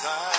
desire.